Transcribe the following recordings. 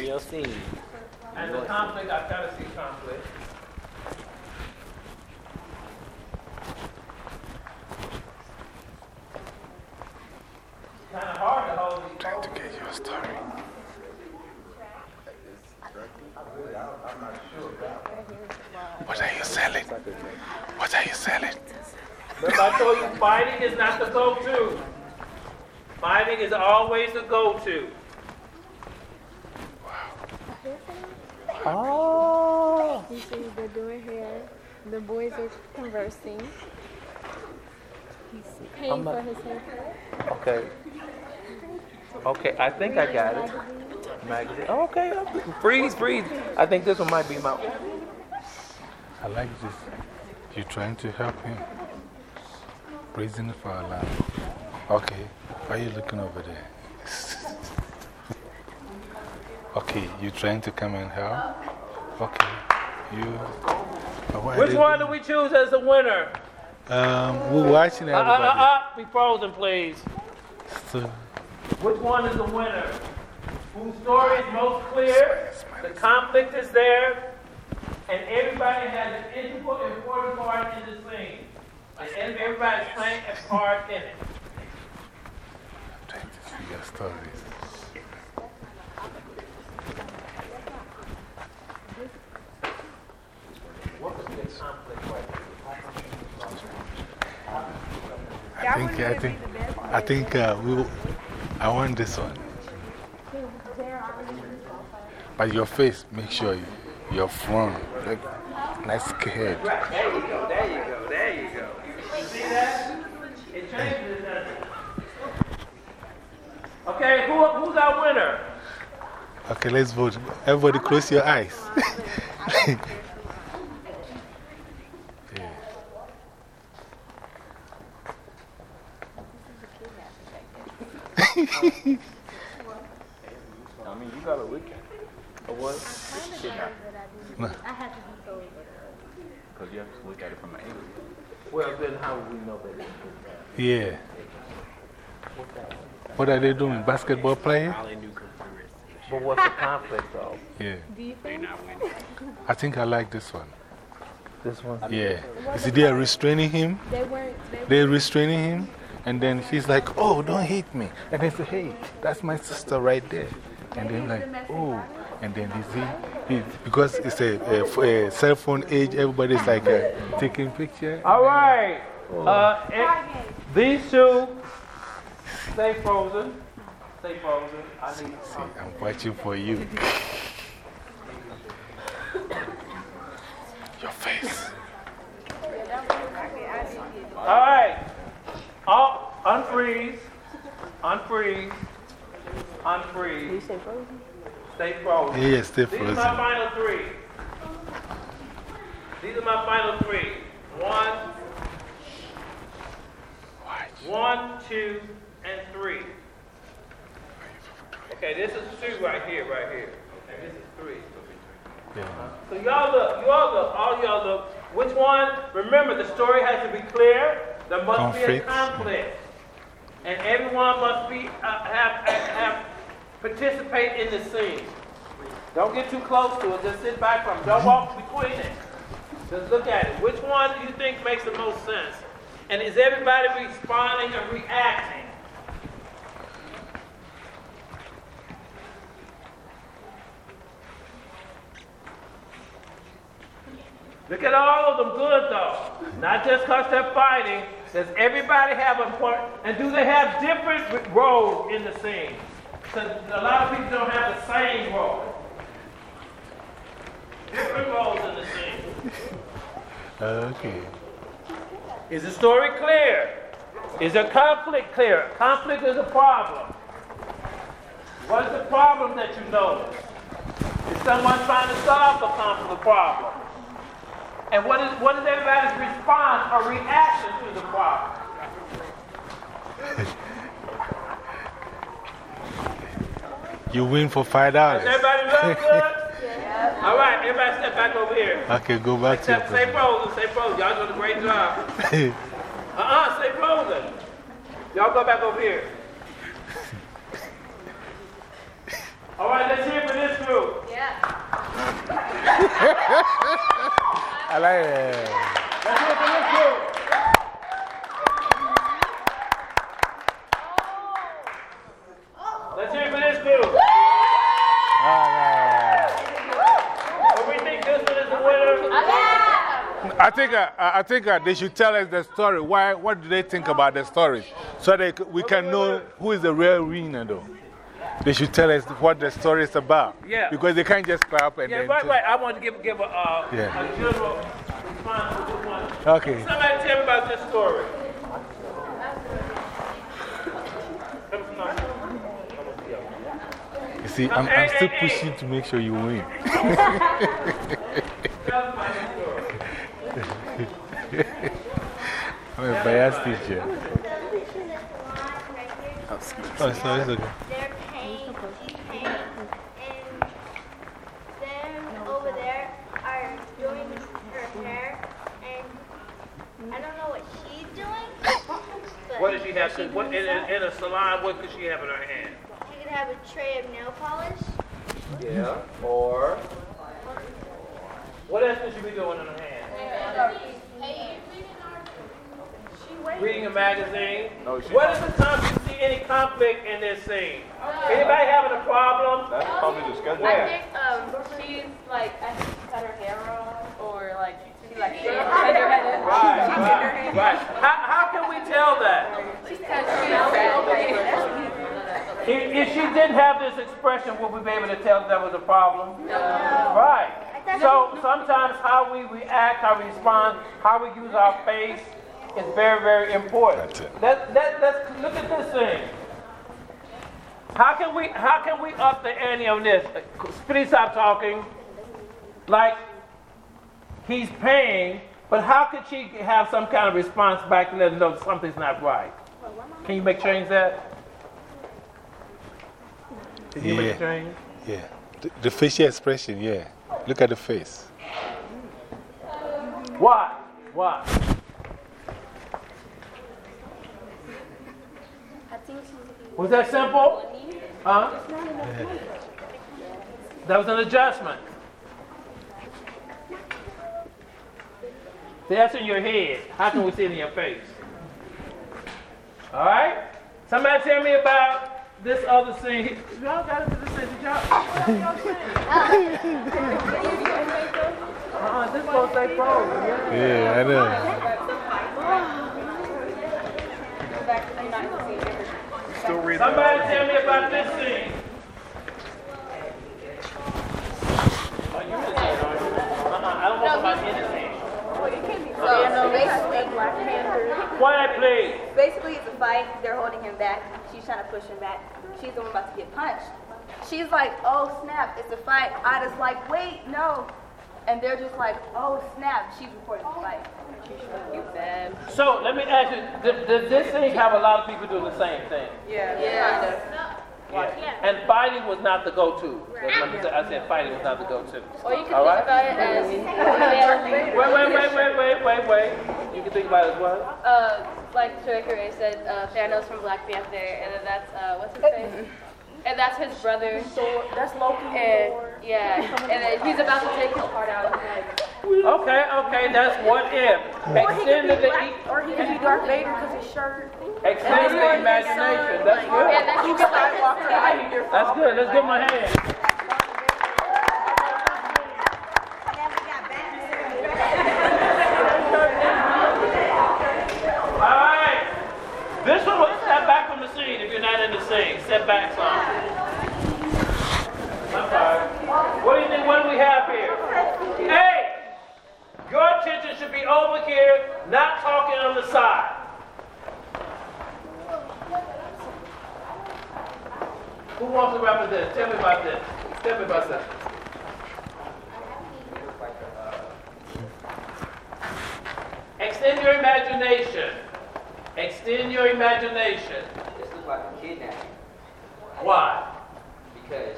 Okay. In your scene. And the conflict, I kind of see conflict. Kind of hard to hold these trying to get your story. What are you selling? What are you selling? Remember, I told you fighting is not the go to. Fighting is always the go to. Oh. You see, they're doing hair. The boys are conversing. He's paying for his haircut. Okay. Okay, I think I got it. Magazine. Oh, okay, okay. freeze, freeze. I think this one might be my. I like this. You're trying to help him. Praising for Allah. Okay, why are you looking over there? okay, you're trying to come and help? Okay, you. but why are Which one do we choose as the winner? Um, we're watching Uh, uh, everybody. uh, uh, be frozen, please. So, Which one is the winner? Whose story is most clear? The conflict is there, and everybody has an integral, important part in the scene. And everybody's playing a part in it. I'm trying to see your stories. What would be a conflict right I think, I think, I think uh, we I want this one. But your face, make sure you, your front, like, nice head. There you go, there you go, there you go. You see that? It changes? Okay, who, who's our winner? Okay, let's vote. Everybody close your eyes. Yeah. I mean, you got a weekend. Or what? No. I have to be so. Because you have to look at it from an angle. Well, then how would we know that it's good? Yeah. What are they doing? Basketball player? But what's the conflict, though? Yeah. Do? I think I like this one. This one? Yeah. You see, they are restraining him. They weren't. They They're restraining him. And then she's like, oh, don't hit me. And they say, hey, that's my sister right there. And then, like, oh. And then you see, he, because it's a, a, a cell phone age, everybody's like uh, taking picture. All right. Uh, eh, these two, stay frozen. Stay frozen. I need See, I'm watching for you. Your face. All right. All, unfreeze. Unfreeze. Unfreeze. Stay frozen. Yeah, yeah, stay frozen. These are my frozen. final three. These are my final three. One, one, two, and three. Okay, this is two right here, right here. Okay, this is three. Yeah. So y'all look, you all look, all y'all look. Which one? Remember, the story has to be clear. There must be a Conflict. And everyone must be, uh, have, have, have, participate in the scene. Don't get too close to it. Just sit back from it. Don't walk between it. Just look at it. Which one do you think makes the most sense? And is everybody responding and reacting? Look at all of them good, though. Not just because they're fighting. Does everybody have a part? and do they have different roles in the scene? Because a lot of people don't have the same role. Different roles in the scene. Okay. Is the story clear? Is the conflict clear? Conflict is a problem. What's the problem that you notice? Is someone trying to solve the conflict problem? And what is, what is everybody's response or reaction to the problem? You win for $5. Does everybody look good? yeah. All right, everybody step back over here. Okay, go back step, to Stay frozen, stay frozen. Y'all doing a great job. uh uh, stay frozen. Y'all go back over here. All right, let's hear for this group. Yeah. I like it. Let's hear for this group. Let's hear for this group. What we think this one is the winner? I think, uh, I think uh, they should tell us the story. Why, what do they think about the story? So they, we can know who is the real winner, though. They should tell us what the story is about. Yeah. Because they can't just clap and yeah, then. Right, right. I want to give, give a, uh, yeah. a general response to this one. Okay. Somebody tell me about this story. You see, I'm, I'm still pushing to make sure you win. I'm a bias teacher. Oh, sorry, it's okay. What does she have to, what, in, a, in a salon, what could she have in her hand? She could have a tray of nail polish. Yeah, or? What else could she be doing in her hand? Reading a magazine. No, what is the time you see any conflict in this scene? Anybody having a problem? That's probably the schedule. I think um, she's like, I think she's had her hair on, or like like Right, right, right. How, how can we tell that? If, if she didn't have this expression, would we be able to tell that was a problem? No. Right. So sometimes how we react, how we respond, how we use our face is very, very important. Let, let, let's look at this thing. How can we, how can we up the ante on this? Please stop talking. Like, he's paying, but how could she have some kind of response back to let him know something's not right? Can you make change that? Can you yeah. make change? Yeah. The, the facial expression, yeah. Look at the face. Why? Why? Was that simple? Huh? That was an adjustment. That's in your head. How can we see it in your face? All right? Somebody tell me about this other scene. Y'all got into this scene. Y'all. uh-uh, this supposed to stay frozen. Yeah. yeah, I know. Somebody tell me about this scene. Oh, you just said, uh-uh, I don't know about anything. So basically, Black Panther. Quiet, please. Basically, it's a fight. They're holding him back. She's trying to push him back. She's the one about to get punched. She's like, oh snap, it's a fight. Ida's like, wait, no. And they're just like, oh snap, she's reporting the fight. So let me ask you, does, this thing have a lot of people doing the same thing? Yeah. Yeah. Yeah. And fighting was not the go to. I said fighting was not the go to. Or you can All think right? about it as. wait, wait, wait, wait, wait, wait, wait. You can think about it as what? Uh, like Troy Ray said, uh, Thanos from Black Panther, and then that's, uh, what's his name? And that's his brother. So that's Loki. And, yeah, and then he's about to take his heart out. Okay, okay, that's what if. Extend the. Or he could be Darth Vader because his shirt. Extend the imagination. That's good. Yeah, that's good. That's good. Let's give him a hand. All right. This one was step back from the scene if you're not in the scene. Step back some. What do you think? What do we have here? Hey! Your attention should be over here, not talking on the side. Who wants to represent? Tell me about this. Tell me about that. Extend your imagination. Extend your imagination. This looks like a kidnapping Why? because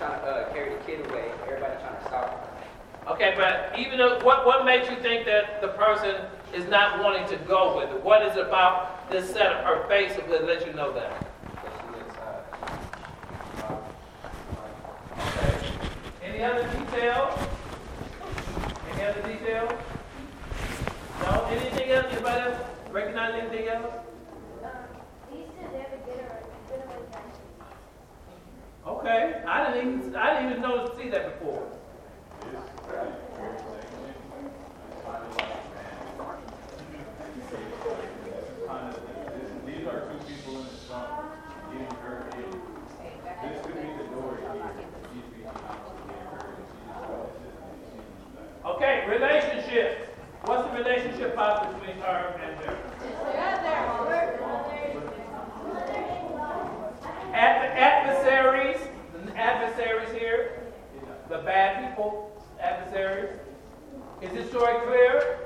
trying to uh, carry the kid away. Everybody trying to stop her. Okay, but even though, what, what makes you think that the person is not wanting to go with it? What is it about this set of her face that will let you know that? Because she looks, uh, Okay. Any other details? Any other details? No? Anything else? Anybody else recognize anything else? Okay. I didn't even, I didn't even notice see that before. These are two people in the front getting her in. This could be the door here. These people getting her in. She just Okay, relationships. What's the relationship possible between her and her? Ad- adversaries, the adversaries here, the bad people, adversaries. Is this story clear?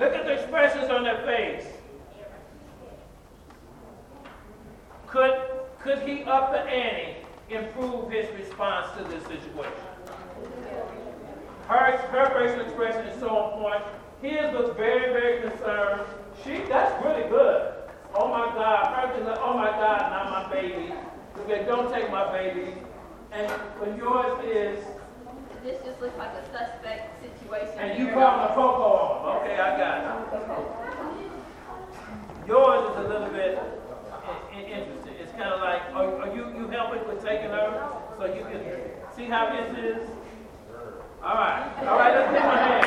Look at the expressions on their face. Could, could he up the ante, improve his response to this situation? Her, her facial expression is so on point. His was very, very concerned. She, that's really good. Oh my God. Hers is oh my God, not my baby. Don't take my baby. And when yours is, This just looks like a suspect situation. and you call a coco on. Okay, I got it. Yours is a little bit interesting. It's kind of like, are, are you, you helping with taking her so you can see how this is? All right. All right, let's give him a hand.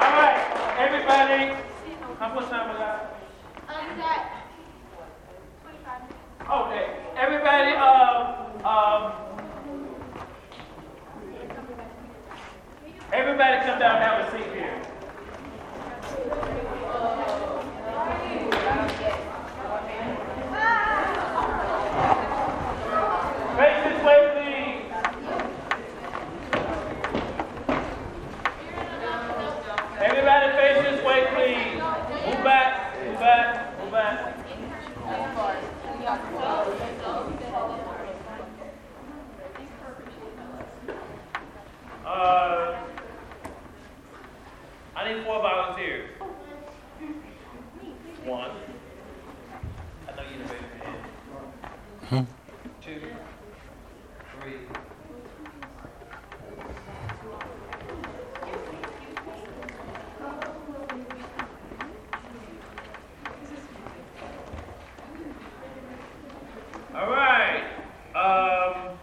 All right, everybody. How much time we got? Okay, everybody, um, um, everybody come down and have a seat here. Face this way, please. Everybody face this way, please. Move back, move back, move back. Uh, I need four volunteers. One. I know you didn't raise your hand. Two. Three. All right. Um,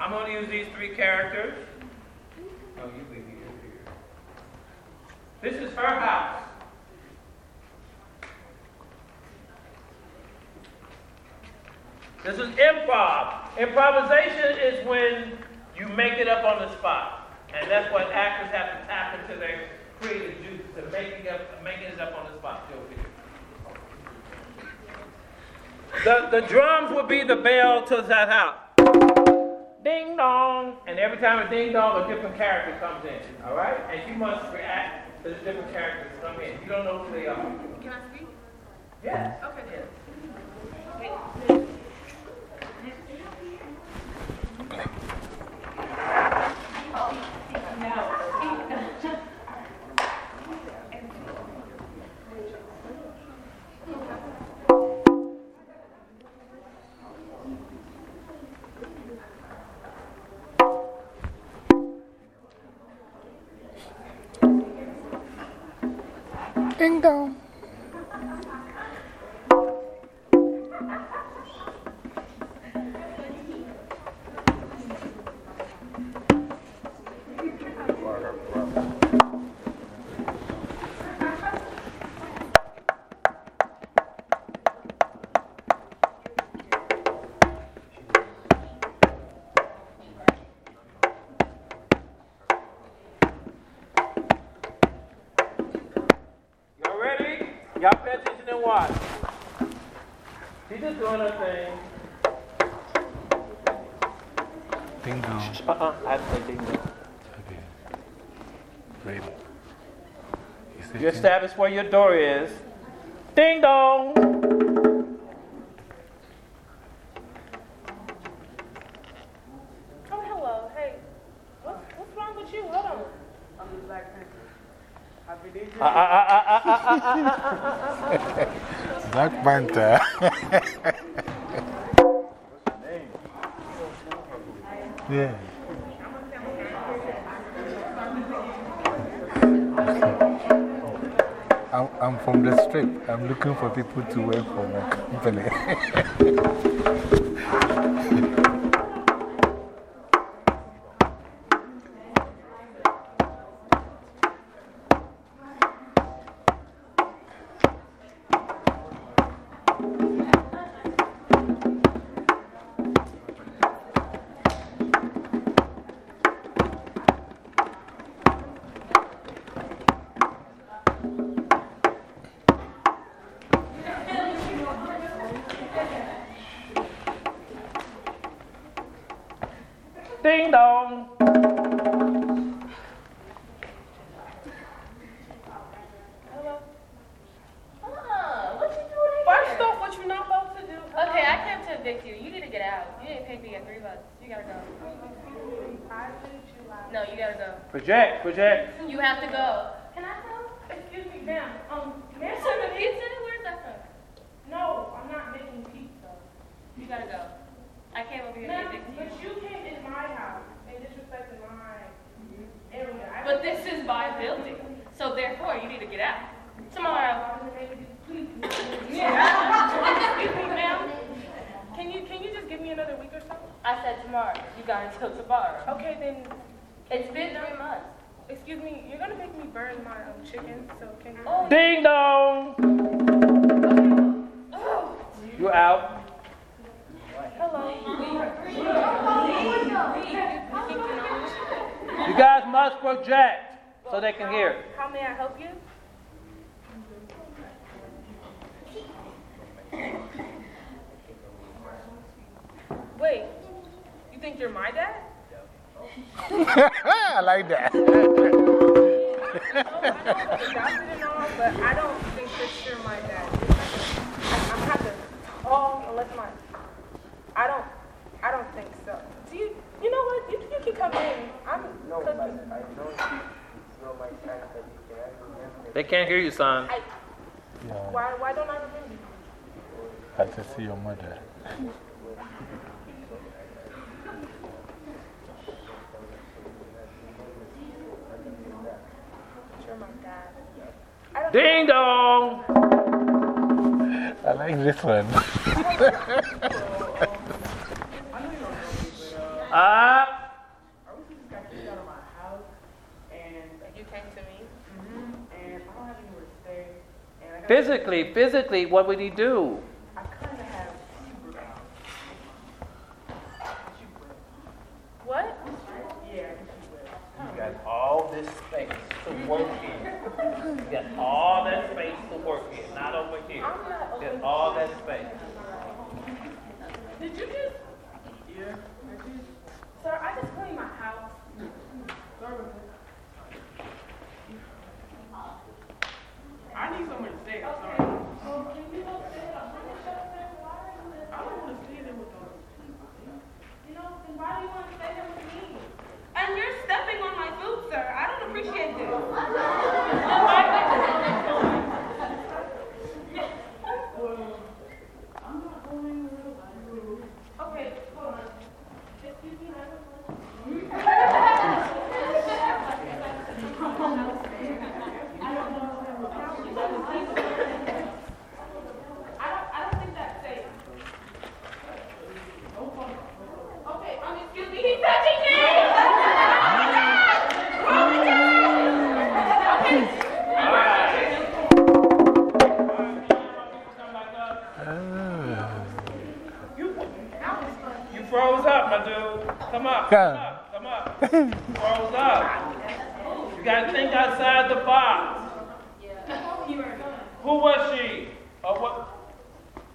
I'm going to use these three characters. Oh, you be here, here. This is her house. This is improv. Improvisation is when you make it up on the spot. And that's what actors have to tap into their creative juice to making, up, making it up on the spot. The, the drums will be the bell to that house. Ding dong. And every time a ding dong, a different character comes in. All right? And you must react to the different characters come in. You don't know who they are. Can I speak? Yes. Okay, watch. She's just doing her thing. Ding dong. Uh uh, I say ding dong. Okay. Ready. You establish where your door is. Ding dong! for people to work for my company. I'm no. I my you can. Understand. They can't hear you, son. I, why, why don't I? I can see your mother. Oh Ding dong! I like this one. Ah! uh, Physically, physically, what would he do? What? You got all this space to work in. You got all that space to work in, not over here. There's all that space. Did you froze up, my dude. Come up. Come up. Come up. froze up. You got to think outside the box. Who was she? Or what?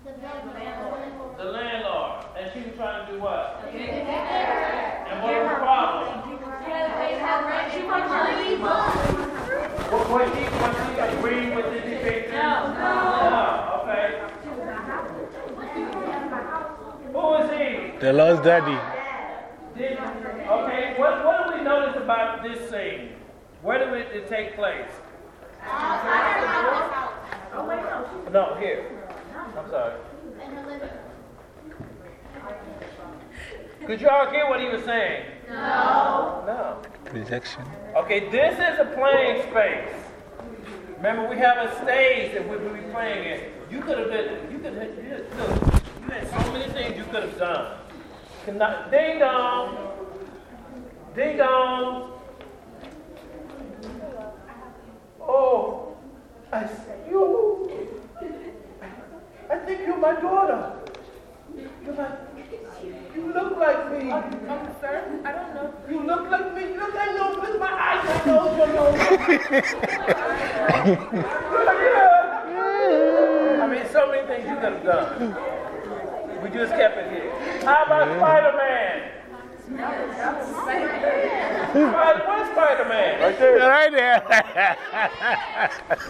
The landlord. The landlord. And she was trying to do what? And what was the problem? She was trying to leave us. Was she agreeing with The lost daddy. Did, okay, what, what do we notice about this scene? Where did it, it take place? No, here. I'm sorry. Could y'all hear what he was saying? No. No. Projection. Okay, this is a playing space. Remember, we have a stage that we will be playing in. You could have been, you could have, you, look, you had so many things you could have done. Cannot, ding dong. Ding dong. Oh, I see you. I think you're my daughter. You're my, you look like me. Um, sir, I don't know. You look like me. You look, I know with my eyes. I know your nose. I mean, so many things you could have done. We just kept it here. How about Spider-Man? Spider- Where's Spider-Man? Right there. Right there.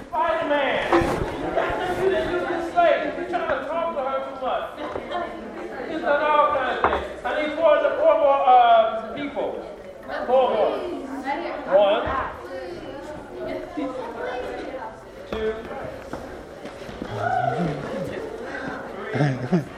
Spider-Man. You didn't use this slave. You're trying to talk to her too much. He's done all kinds of things. I need four, four more uh, people. Four more. One. Two.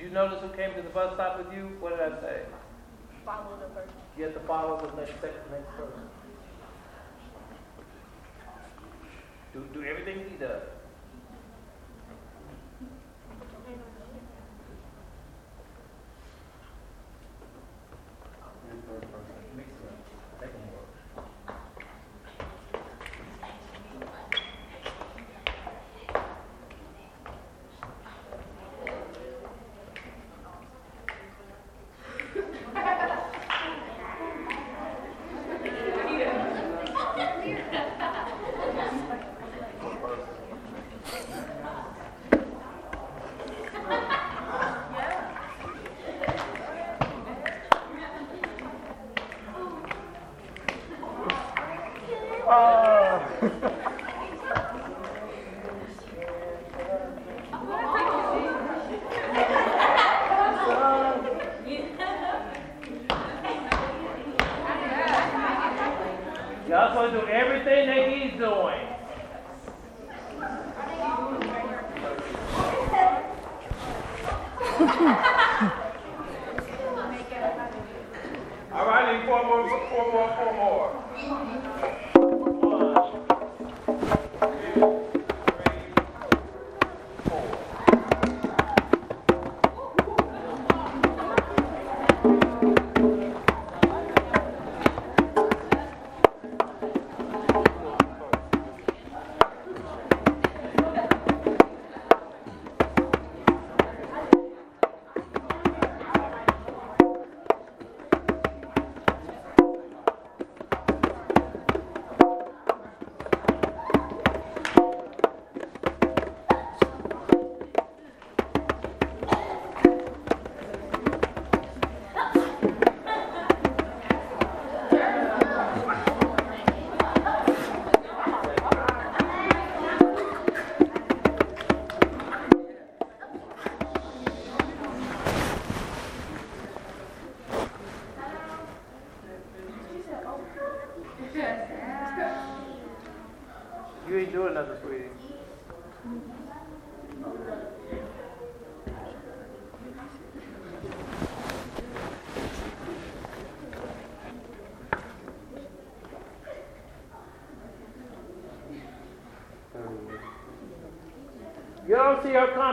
Did you notice who came to the bus stop with you? What did I say? Follow the person. You have to follow the next, next next person. Do, do everything he does.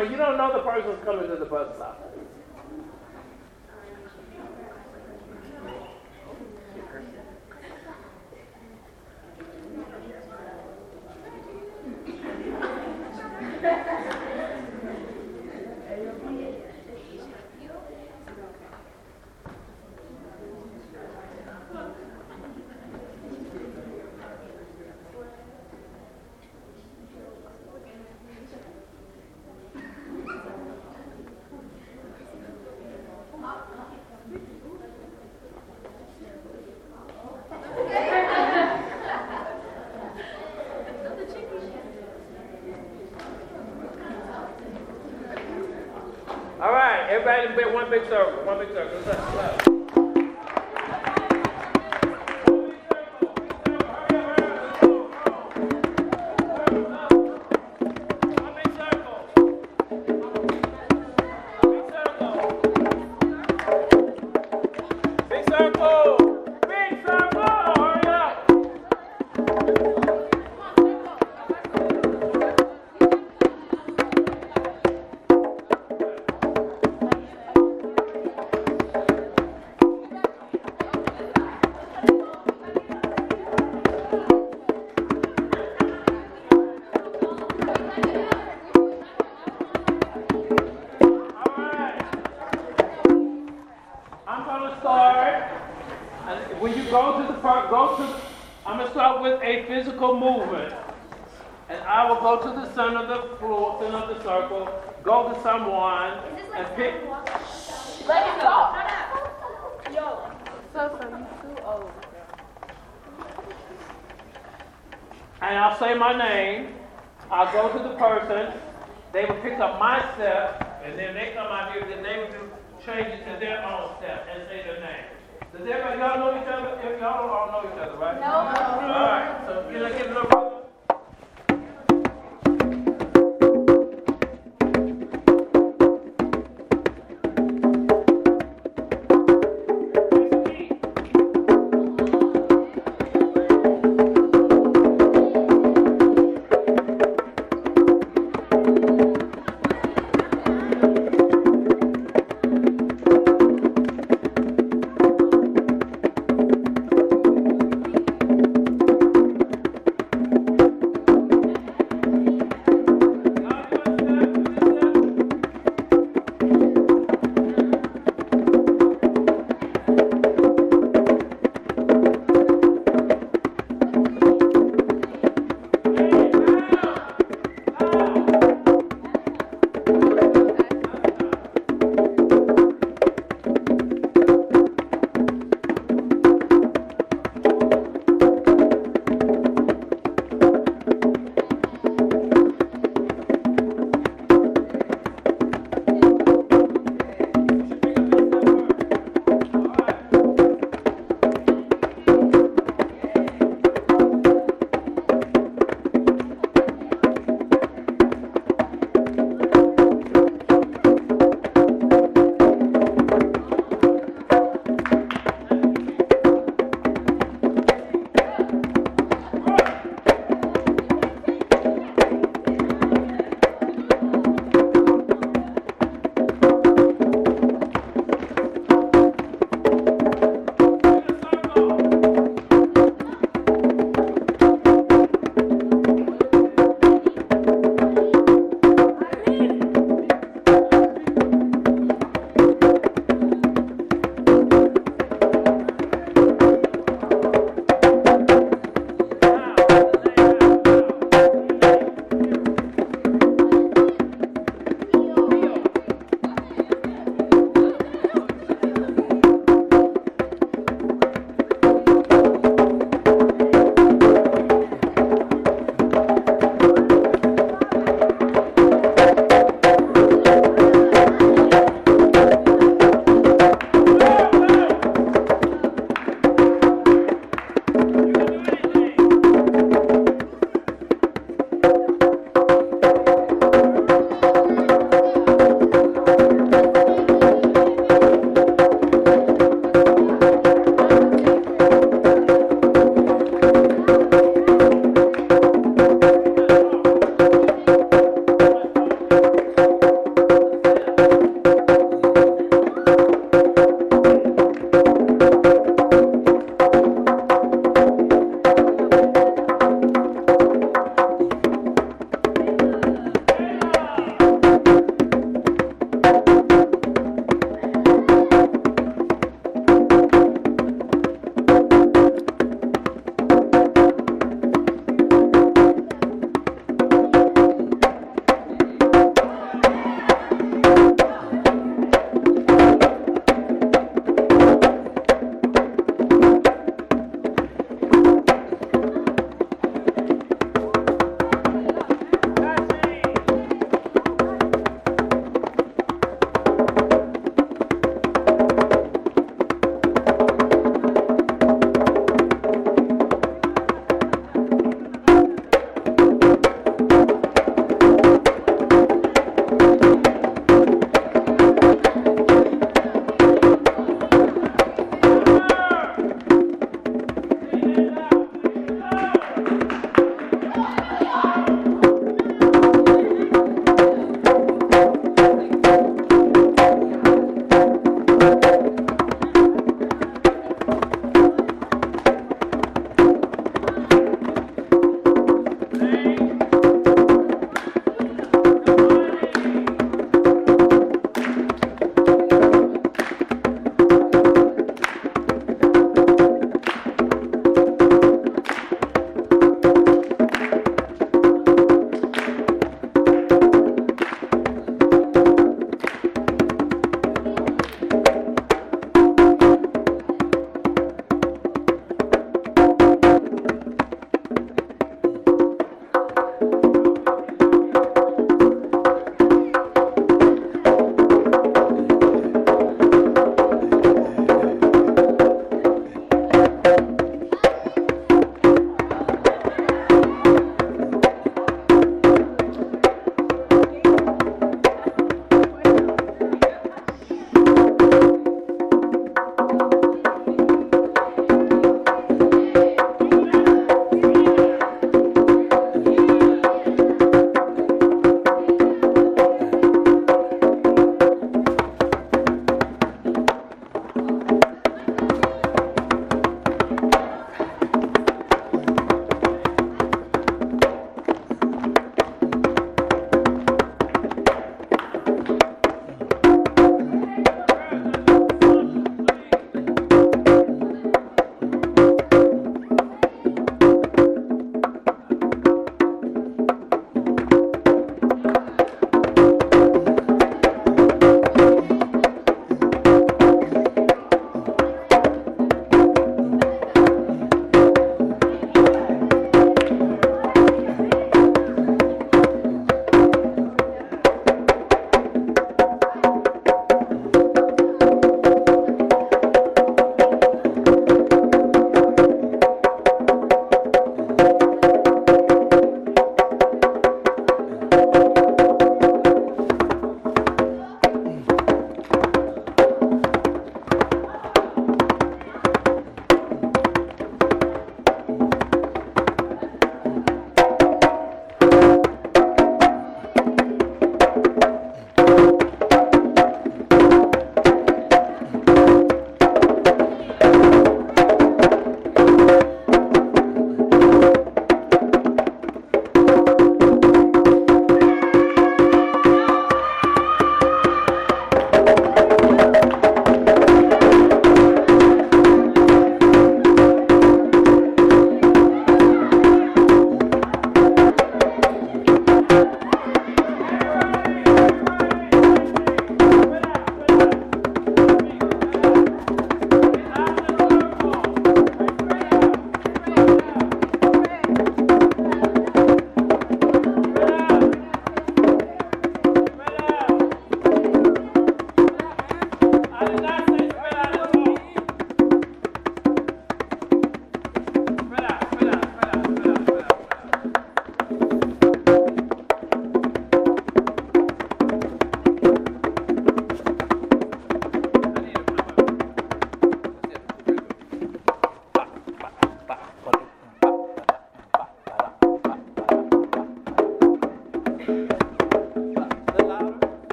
You don't know the person's coming big circle, one big circle. Let's have, let's up!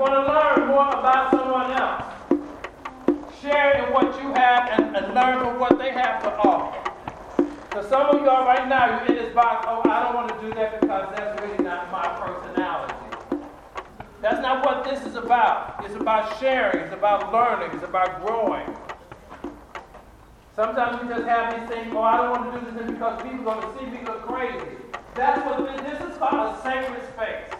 want to learn more about someone else. Share in what you have and, and learn from what they have to offer. Because some of y'all right now, you're in this box, oh, I don't want to do that because that's really not my personality. That's not what this is about. It's about sharing, it's about learning, it's about growing. Sometimes we just have these things, oh, I don't want to do this because people are going to see me look crazy. That's what this is called a sacred space.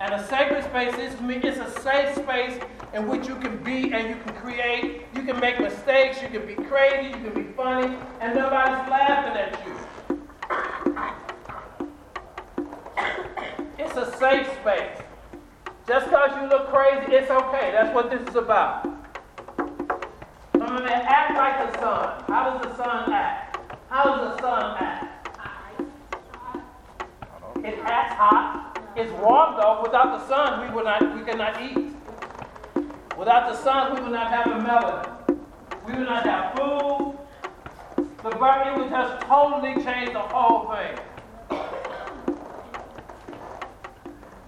And a sacred space is me it's a safe space in which you can be and you can create. You can make mistakes, you can be crazy, you can be funny, and nobody's laughing at you. It's a safe space. Just because you look crazy, it's okay. That's what this is about. Some of them act like the sun. How does the sun act? How does the sun act? It acts hot. It's warm though. Without the sun, we, would not, we cannot eat. Without the sun, we would not have a melanin. We would not have food. The burn, it would just totally change the whole thing.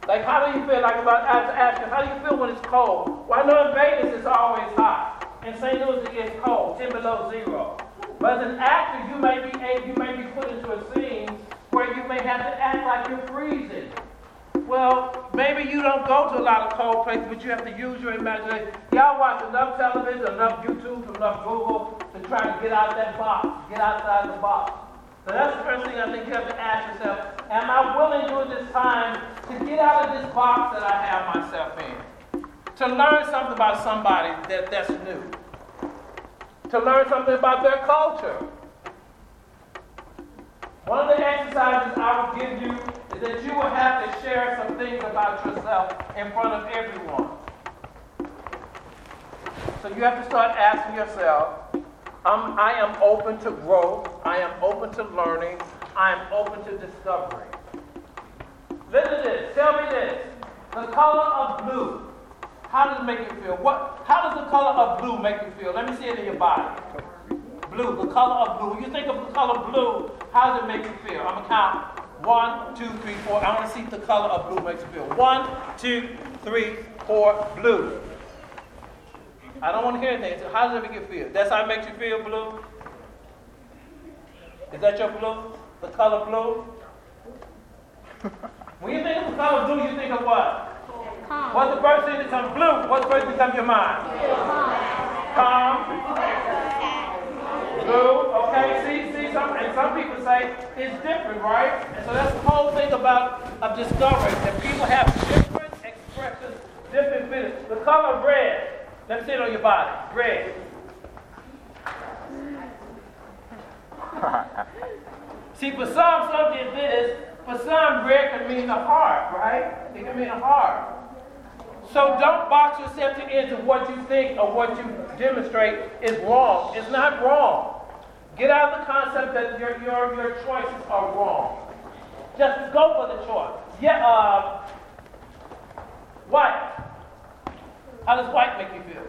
Like, how do you feel? Like, about to ask how do you feel when it's cold? Well, I know in Vegas it's always hot. In St. Louis it gets cold, 10 below zero. But as an actor, you may be, you may be put into a scene where you may have to act like you're freezing. Well, maybe you don't go to a lot of cold places, but you have to use your imagination. Y'all watch enough television, enough YouTube, enough Google to try to get out that box, get outside the box. So that's the first thing I think you have to ask yourself Am I willing during this time to get out of this box that I have myself in? To learn something about somebody that, that's new. To learn something about their culture. One of the exercises I will give you that you will have to share some things about yourself in front of everyone. So you have to start asking yourself um, I am open to growth, I am open to learning, I am open to discovery. Listen to this, tell me this. The color of blue, how does it make you feel? What, how does the color of blue make you feel? Let me see it in your body. Blue, the color of blue. When you think of the color blue, how does it make you feel? I'm going to count. One, two, three, four. I want to see the color of blue makes you feel. One, two, three, four, blue. I don't want to hear anything. How does it make you feel? That's how it makes you feel, blue? Is that your blue? The color blue? when you think of the color blue, you think of what? Calm. What's the first thing that comes blue? What's the first thing that comes to your mind? Calm. Calm. Blue, okay, see, see, some, and some people say it's different, right? And so that's the whole thing about of discovering that people have different expressions, different feelings. The color red, let me see it on your body, red. see, for some, something this, for some, red can mean the heart, right? It can mean a heart. So don't box yourself into what you think or what you demonstrate is wrong. It's not wrong. Get out of the concept that your, your, your choices are wrong. Just go for the choice. Yeah, uh, white. How does white make you feel?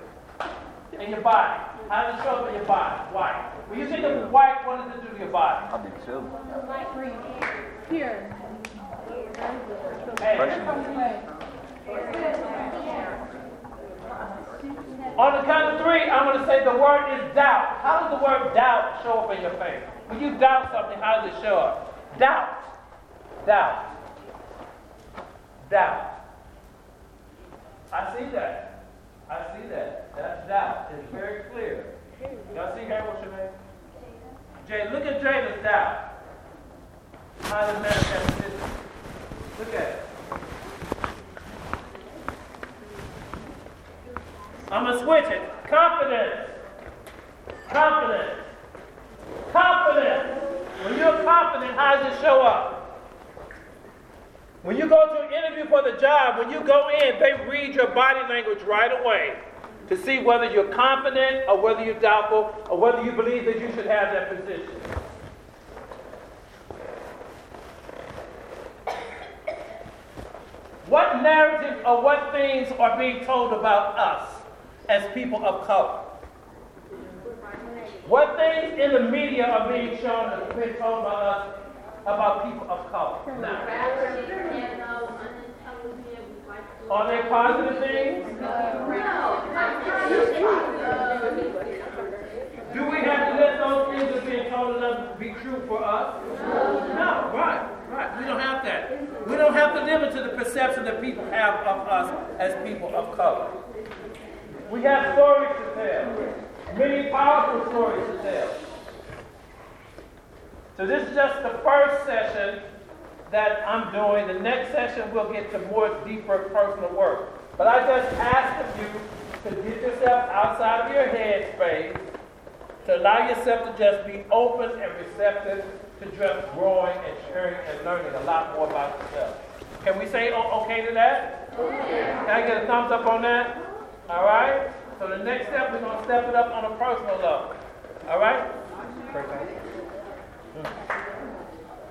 In your body. How does it show up in your body? White. When you think of white, what does it do to your body? I do too. Light green. Here. Hey. On the count of three, I'm going to say the word is doubt. How does the word doubt show up in your face? When you doubt something, how does it show up? Doubt. Doubt. Doubt. I see that. I see that. That's doubt. It's very clear. Y'all see here? What's your name? Jay. Look at Jada's doubt. How does it manifest Look at it. I'm going to switch it. Confidence. Confidence. Confidence. When you're confident, how does it show up? When you go to an interview for the job, when you go in, they read your body language right away to see whether you're confident or whether you're doubtful or whether you believe that you should have that position. What narrative or what things are being told about us? As people of color. What things in the media are being shown and told by us about people of color? Now, are they positive things? No. Do we have to let those things that are being told to us be true for us? No, right, right. We don't have that. We don't have to limit to the perception that people have of us as people of color. We have stories to tell, many powerful stories to tell. So, this is just the first session that I'm doing. The next session we'll get to more deeper personal work. But I just ask of you to get yourself outside of your head space, to allow yourself to just be open and receptive to just growing and sharing and learning a lot more about yourself. Can we say okay to that? Can I get a thumbs up on that? All right? So the next step, we're going to step it up on a personal level. All right?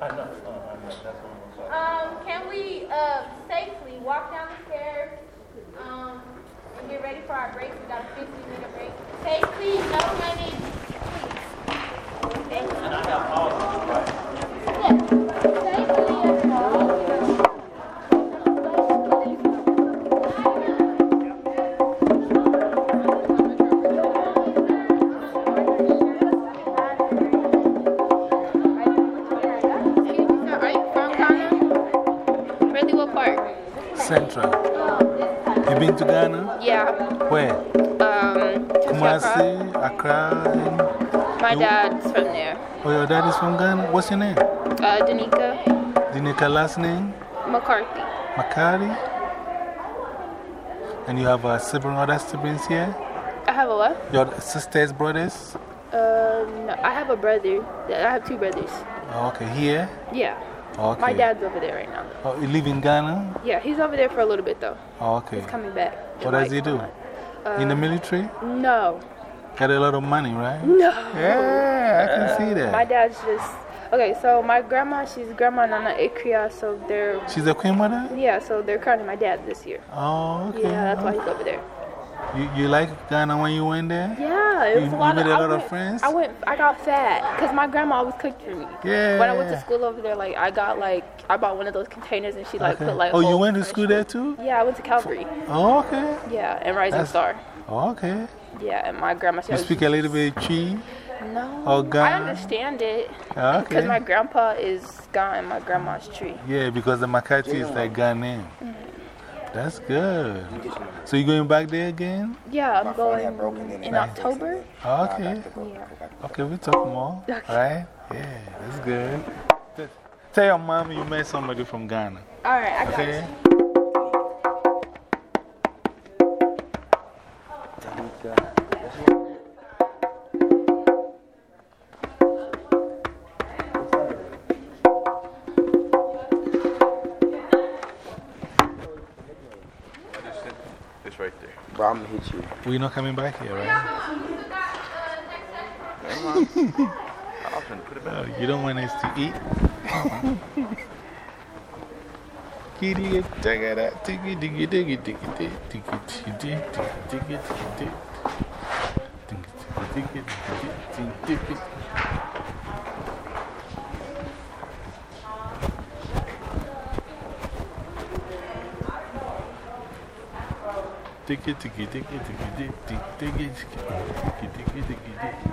I know. Uh, I know. That's what I'm Um, can we uh, safely walk down the stairs um, and get ready for our break? We got a 15 minute break. Safely, no running. Please. Thank you. And I have all of them, right? Yes. Central. You been to Ghana? Yeah. Where? Um, Kumasi, Accra. My dad's from there. Oh, your dad is from Ghana? What's your name? Uh, Danica Dinika last name? McCarthy. McCarthy? And you have a sibling, other siblings here? I have a what? Your sisters, brothers? Uh, no, I have a brother. I have two brothers. Oh, okay, here? Yeah. Oh, okay. My dad's over there right now. Oh, you live in Ghana? Yeah, he's over there for a little bit though. Oh, okay. He's coming back. What does like he do? month. in the military? No. Got a lot of money, right? No. Yeah, I can see uh, that. My dad's just. Okay, so my grandma, she's Grandma Nana Ikria, so they're. She's a queen mother? Yeah, so they're crowning my dad this year. Oh, okay. Yeah, that's why he's over there. You, you like Ghana when you went there? Yeah, it You- was a you lot made of, a I lot of went- friends? I went, I got fat because my grandma always cooked for me. Yeah. When I went to school over there, like, I got like, I bought one of those containers and she like Okay. put like. oh, you went to school there too? Yeah, I went to Calvary. Oh, okay. Yeah, and Rising That's- Star. Oh, okay. Yeah, and my grandma. She You speak a little bit Twi? No. Oh, I Ghana? understand it. Okay. Because my grandpa is gone and my grandma's tree. Yeah, because the Makati is like Ghanaian. Mm-hmm. That's good. So you're going back there again? Yeah, I'm going in October. Oh, okay. Yeah. Okay, we'll talk more. Right? Yeah, that's good. Tell your mom you met somebody from Ghana. All right, I got Okay? It's there. I'm gonna hit you. We're not coming back here, right? I'm finna put it back. Oh, you don't want us to eat? Kitty, take it out. Diggy, diggy, diggy, diggy, diggy, diggy, diggy, diggy, diggy, diggy, diggy, diggy, diggy, diggy. Diggy, tiki tiki tiki tiki tiki tiki tiki tiki tiki tiki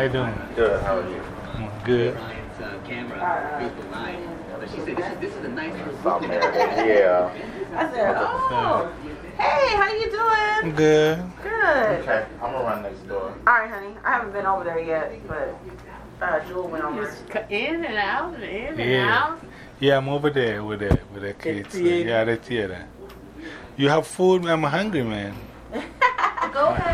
how you doing? Good, how are you? Good. It's uh, camera, Facebook Live. But she said this is, this is a nice South yeah. I said, oh, hey, how you doing? Good. Good. Okay, I'm gonna run next door. All right, honey. I haven't been over there yet, but uh, Jewel went over. In and out and in and out. Yeah, I'm over there with the, with the kids. theater. Yeah, the theater. You have food? I'm hungry, man. Go ahead.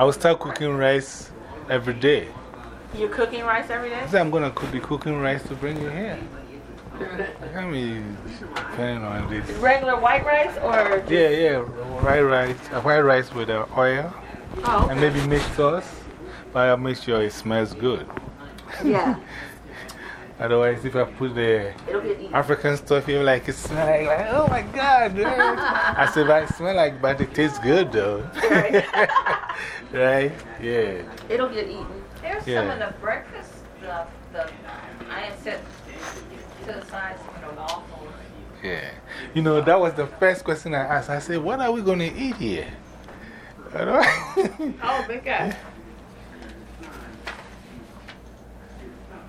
There's, well, from let them. I will start cooking rice every day. You're cooking rice every day? I said I'm going to be cooking rice to bring you here. I mean, depending on this. Regular white rice or? Yeah, yeah, white rice, uh, white rice with uh, oil Oh, and maybe mixed sauce. But I'll make sure it smells good. Yeah. Otherwise, if I put the It'll get eaten. African stuff, you're like, it smells like, like, oh my God. dude." I said, but it smells like, but it tastes good though. Right. right? Yeah. It'll get eaten. There's Yeah. some of the breakfast stuff. The, I had set to the side some of the waffles. Yeah. You know, that was the first question I asked. I said, what are we going to eat here? You know? Oh, big guy.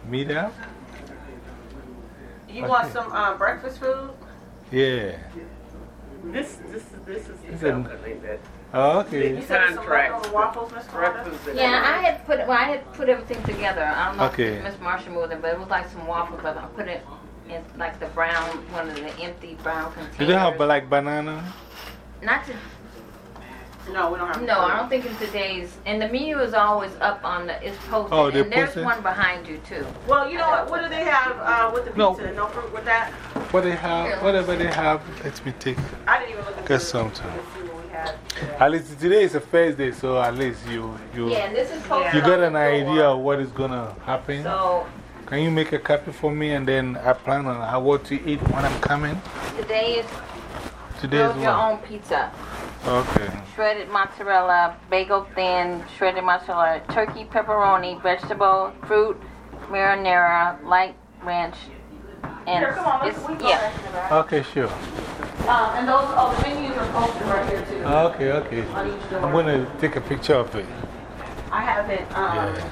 Meet up? You want some uh, breakfast food? Yeah. This, this, this is It's the a- milk they did. Oh, You okay. said some Contract. leftover waffles, Miss Carter? Yeah, I had put, well, I had put everything together. I don't know Okay. if Miss Marsha moved it, but it was like some waffles, but I put it in like the brown, one of the empty brown containers. Do they have like banana? Not to, No, we don't have no, I don't think in today's, and the menu is always up on the, it's posted. Oh, they're and there's posted? one behind you too. Well, you know what? What do they have uh, with the No. pizza? No fruit with that? What they have, whatever they have, let me take. I didn't even look at Get the something. to see what we had. At least today is a first day, so at least you, you, Yeah, this is posted. you got an idea of what is going to happen. So Can you make a copy for me and then I plan on how what to eat when I'm coming? today is Today is build your what? own pizza. Okay. Shredded mozzarella, bagel thin, shredded mozzarella, turkey, pepperoni, vegetable, fruit, marinara, light ranch, and Here, come on, let's it's, go yeah. back in the back. Okay, sure. Um, and those, oh, the menus are posted right here too. Okay, okay. On each door. I'm going to take a picture of it. I haven't um, Yeah.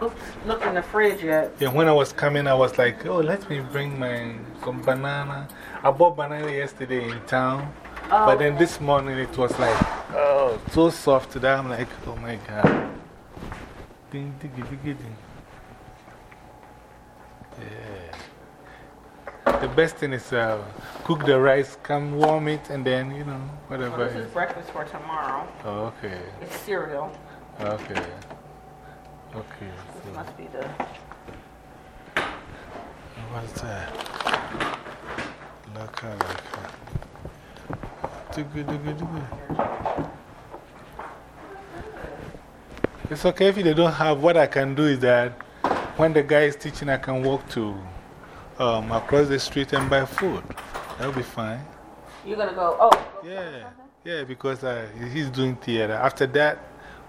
looked, looked in the fridge yet. Yeah, when I was coming, I was like, oh, let me bring my some banana. I bought banana yesterday in town. Oh, But then this morning it was like, oh, so soft that I'm like, oh my God. Ding, diggy, diggy, ding. Yeah. The best thing is uh, cook the rice, come warm it, and then, you know, whatever. Well, this is breakfast for tomorrow. Oh, okay. It's cereal. Okay. Okay. This So, must be the. what's that? Laka, laka. It's okay if they don't have. What I can do is that when the guy is teaching, I can walk to um, across the street and buy food. That'll be fine. You're gonna go, oh. Yeah, yeah, because uh, he's doing theater. After that,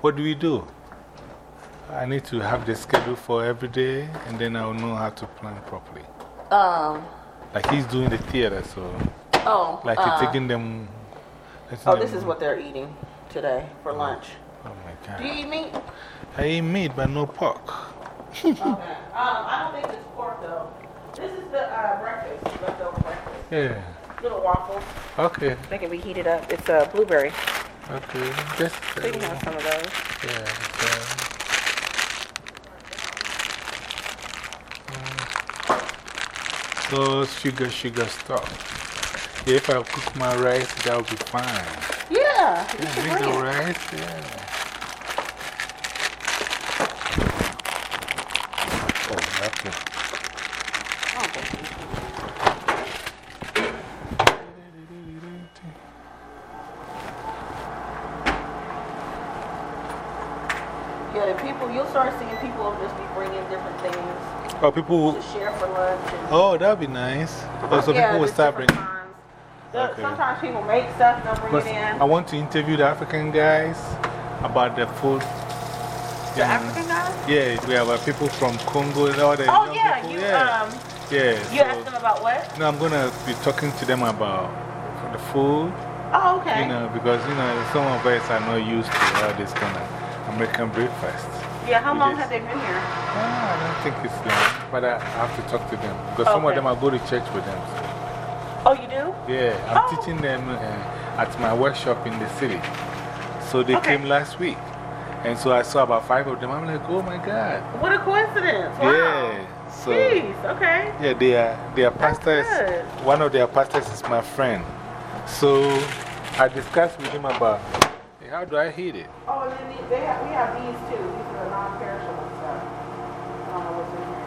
what do we do? I need to have the schedule for every day, and then I'll know how to plan properly. Um, Like he's doing the theater, so oh. like uh, he's taking them. Oh, them- this is what they're eating today for lunch. Oh my God. Do you eat meat? I eat meat, but no pork. okay. Um, I don't think it's pork though. This is the uh, breakfast, leftover breakfast. Yeah. Little waffles. Okay, They can be heated up. It's a uh, blueberry. okay. Just, you can have some of those. yeah. So- sugar, sugar stuff. If I cook my rice, that will be fine. Yeah. Yeah, make the rice, yeah. Oh. Oh. Yeah, and people, you'll start seeing people just be bringing different things Oh, people. share for lunch. Oh, that'd be nice. Oh, so yeah, people will start bringing. The- Okay. Sometimes people make stuff, they'll bring it in. I want to interview the African guys about the food. The And- African guys? Yeah, we have uh, people from Congo and all that. Oh, yeah, people. you, yeah. um, yeah. you so- asked them about what? No, I'm going to be talking to them about the food. Oh, okay. You know, because, you know, some of us are not used to all this kind of American breakfast. Yeah, how long just- have they been here? Ah, think it's them, but I, I have to talk to them. Because some of them I go to church with them. Oh, you do? Yeah, I'm Oh. teaching them uh, at my workshop in the city. So they Okay. came last week. And so I saw about five of them. I'm like, oh my God. What a coincidence. Wow. Yeah. So, Jeez, okay. yeah, they are, they are That's pastors. One of their pastors is my friend. So I discussed with him about hey, how do I heat it? Oh, and then the- they have, we have these too. These are the non-perishable stuff. I don't know what's in here.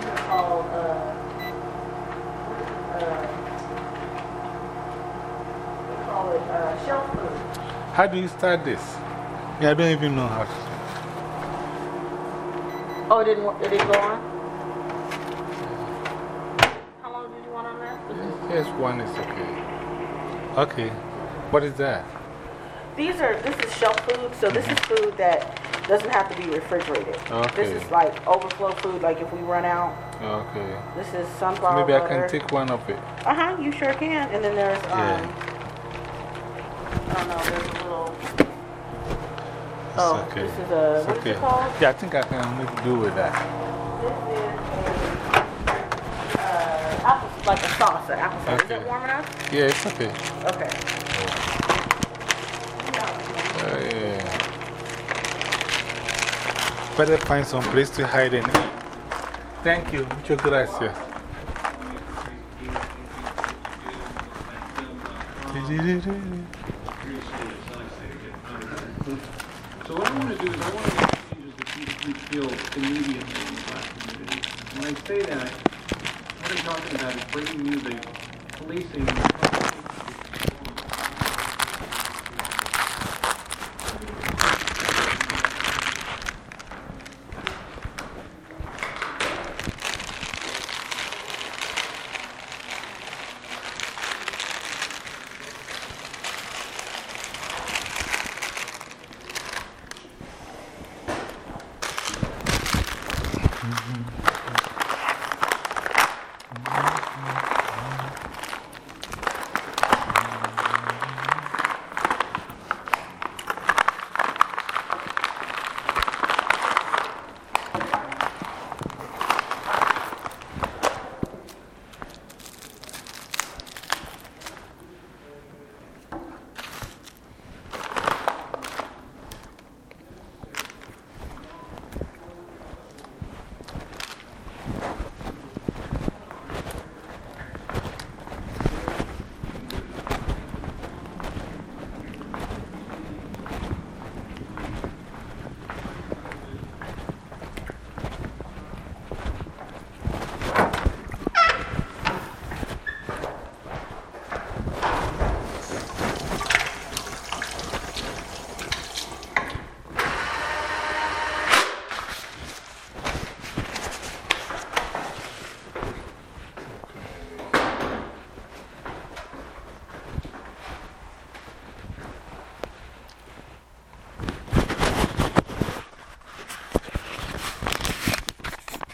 These called, uh, uh, they call it uh, shelf food. How do you start this? Yeah, I don't even know how to. Oh, it didn't, wo- it didn't go on? How long did you want on that? Yes, one is okay. Okay. What is that? These are, this is shelf food, so this is food that doesn't have to be refrigerated. Okay. This is like overflow food, like if we run out. Okay. This is sunflower Maybe I can take one of it. Uh huh, you sure can. And then there's, um, Yeah. I don't know, there's a little, It's oh, okay. this is a, It's what is okay. it called? Yeah, I think I can do with that. This is a, uh, apple, like a sauce, an apple sauce. Is Okay. it warm enough? Yeah, it's okay. Okay. Oh, yeah. Better find some place to hide and eat. Thank you. Muchas gracias. So what I want to do is I want to make changes that people feel immediately in the black community. When I say that, what I'm talking about is bringing you the policing.